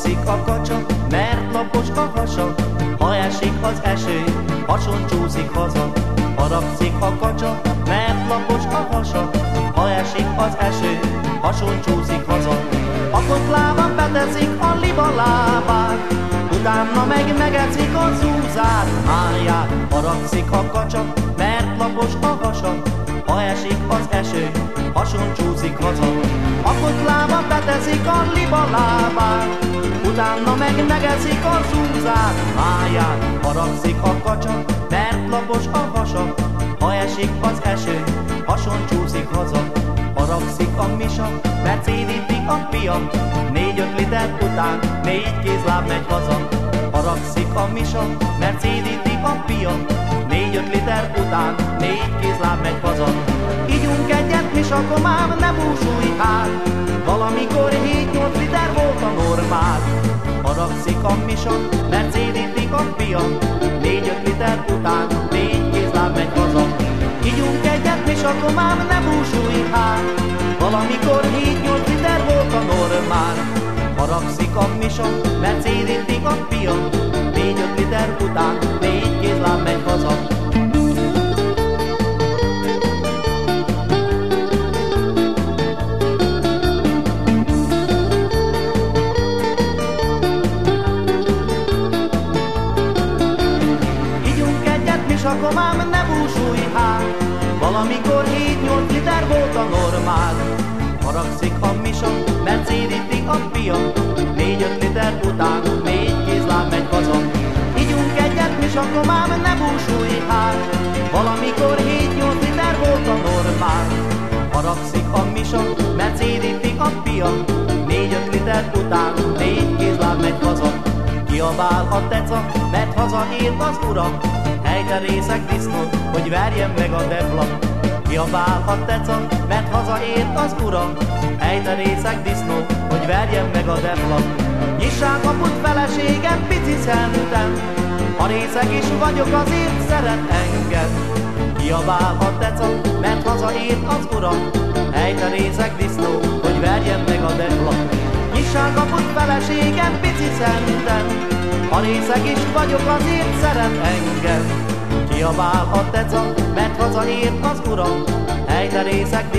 Alszik a kacsa, mert lapos a hasa, ha esik az eső, hason csúszik haza. Harapszik a kacsa, mert lapos a hasa, ha esik az eső, hason csúszik haza. A kotlában beteszik a liba lábát, utána meg megeszik a zúzát háját. Haragszik a kacsa, mert lapos a hasa, ha esik az eső, hason csúszik haza. A kotlába beteszik a liba lábát, utána meg megeszik a zúzát, máját, haragszik a kacsa, mert lapos a hasa, ha esik az eső, hason csúszik haza. Haragszik a misa, mert szédíti a pia, négy-öt liter után négy kézláb megy haza. Haragszik a misa, mert szédíti a pia, négy-öt liter után négy kézláb megy haza. Ígyunk egyet, mi akkor már ne búsulj át, A misa, mert szédítik a pia, négy-öt liter után négy kézláb megy haza. Ígyunk egyet, mi akkor már ne búsulj át, valamikor 7-8 liter volt a normál. Haragszik a mert szédítik a pia, négy-öt liter után négy kézláb megy akkor már ne búsulj hát, valamikor 7-8 liter volt a normál. Haragszik a misa, mert szédíti a pia, négy-öt liter után négy kézláb megy haza. Ígyunk egyet, mi akkor már ne búsulj hát, valamikor 7-8 liter volt a normál. Haragszik a misa, mert szédíti a pia, négy-öt liter után négy kézláb megy haza. Kiabál a teca, mert hazaért az ura, helyte részek disznó, hogy verjen meg a debla. Kiabál a teca, mert hazaért az ura, helyte részek disznó, hogy verjen meg a debla. Nyissák kaput feleségem, pici szentem, ha részeg is vagyok, azért szeret engem. Kiabál a teca, mert hazaért az ura, helyte részek disznó, hogy verjen meg a debla. Nyissák kaput feleségem, pici szentem, ha részeg is vagyok, azért szeret engem. Kiabál a teca, mert hazaért az ura, helyte részeg